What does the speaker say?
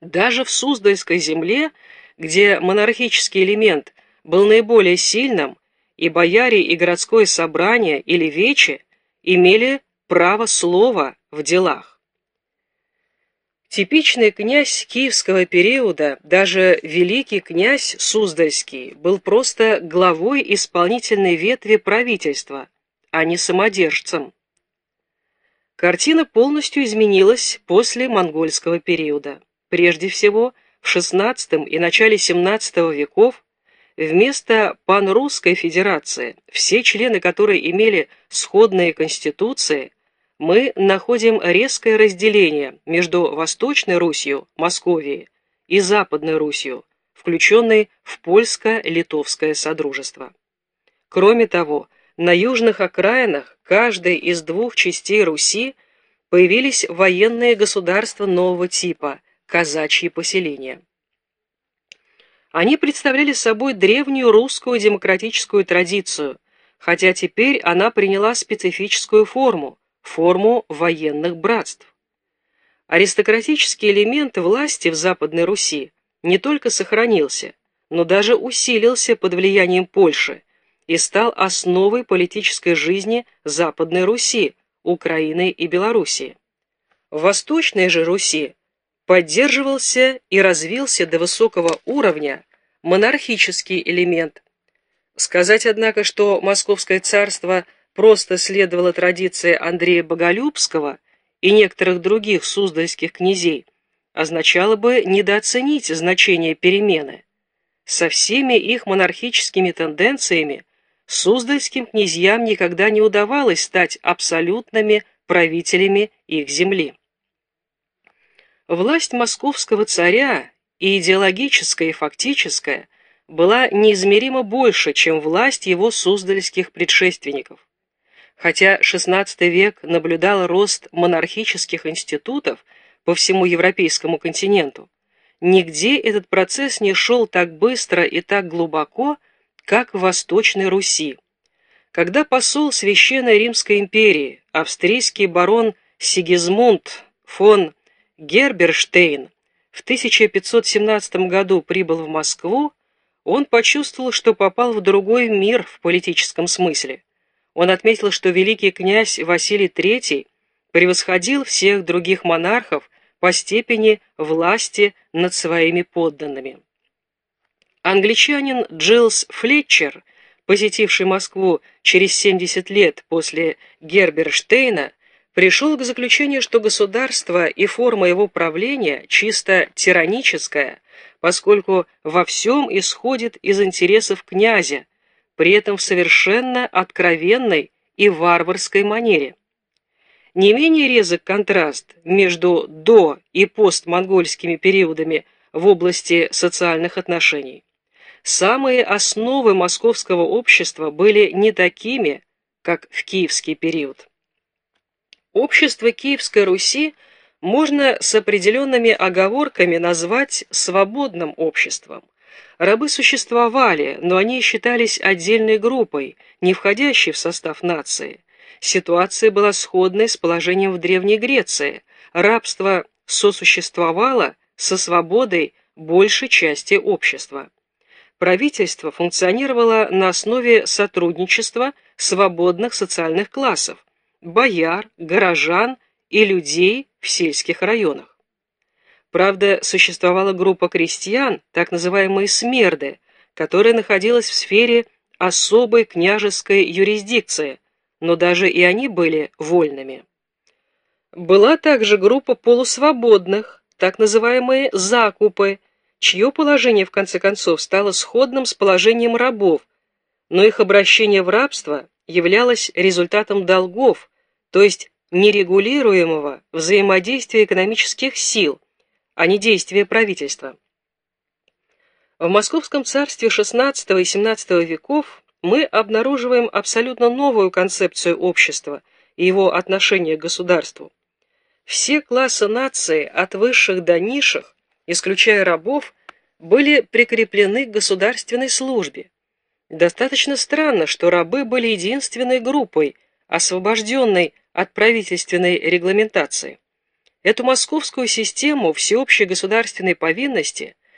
Даже в Суздальской земле, где монархический элемент был наиболее сильным, и бояре и городское собрание или вече имели право слова в делах. Типичный князь киевского периода, даже великий князь Суздальский, был просто главой исполнительной ветви правительства, а не самодержцем. Картина полностью изменилась после монгольского периода. Прежде всего, в XVI и начале XVII веков вместо панрусской федерации, все члены которой имели сходные конституции, мы находим резкое разделение между Восточной Русью, Московией, и Западной Русью, включенной в польско-литовское содружество. Кроме того, на южных окраинах каждой из двух частей Руси появились военные государства нового типа – казачьи поселения. Они представляли собой древнюю русскую демократическую традицию, хотя теперь она приняла специфическую форму – форму военных братств. Аристократический элемент власти в Западной Руси не только сохранился, но даже усилился под влиянием Польши и стал основой политической жизни Западной Руси, Украины и Белоруссии. В Восточной же Руси поддерживался и развился до высокого уровня монархический элемент. Сказать, однако, что Московское царство просто следовало традиции Андрея Боголюбского и некоторых других суздальских князей, означало бы недооценить значение перемены. Со всеми их монархическими тенденциями суздальским князьям никогда не удавалось стать абсолютными правителями их земли. Власть московского царя, и идеологическая, и фактическая, была неизмеримо больше, чем власть его суздальских предшественников. Хотя XVI век наблюдал рост монархических институтов по всему европейскому континенту, нигде этот процесс не шел так быстро и так глубоко, как в Восточной Руси. Когда посол Священной Римской империи, австрийский барон Сигизмунд фон Герберштейн в 1517 году прибыл в Москву, он почувствовал, что попал в другой мир в политическом смысле. Он отметил, что великий князь Василий III превосходил всех других монархов по степени власти над своими подданными. Англичанин Джилс Флетчер, посетивший Москву через 70 лет после Герберштейна, пришел к заключению, что государство и форма его правления чисто тираническая, поскольку во всем исходит из интересов князя, при этом в совершенно откровенной и варварской манере. Не менее резок контраст между до- и постмонгольскими периодами в области социальных отношений. Самые основы московского общества были не такими, как в киевский период. Общество Киевской Руси можно с определенными оговорками назвать свободным обществом. Рабы существовали, но они считались отдельной группой, не входящей в состав нации. Ситуация была сходной с положением в Древней Греции. Рабство сосуществовало со свободой большей части общества. Правительство функционировало на основе сотрудничества свободных социальных классов, бояр, горожан и людей в сельских районах. Правда, существовала группа крестьян, так называемые смерды, которая находилась в сфере особой княжеской юрисдикции, но даже и они были вольными. Была также группа полусвободных, так называемые закупы, чье положение в конце концов стало сходным с положением рабов, но их обращение в рабство являлось результатом долгов, то есть нерегулируемого взаимодействия экономических сил, а не действия правительства. В Московском царстве XVI и XVII веков мы обнаруживаем абсолютно новую концепцию общества и его отношения к государству. Все классы нации, от высших до низших, исключая рабов, были прикреплены к государственной службе. Достаточно странно, что рабы были единственной группой, освобожденной от правительственной регламентации. Эту московскую систему всеобщей государственной повинности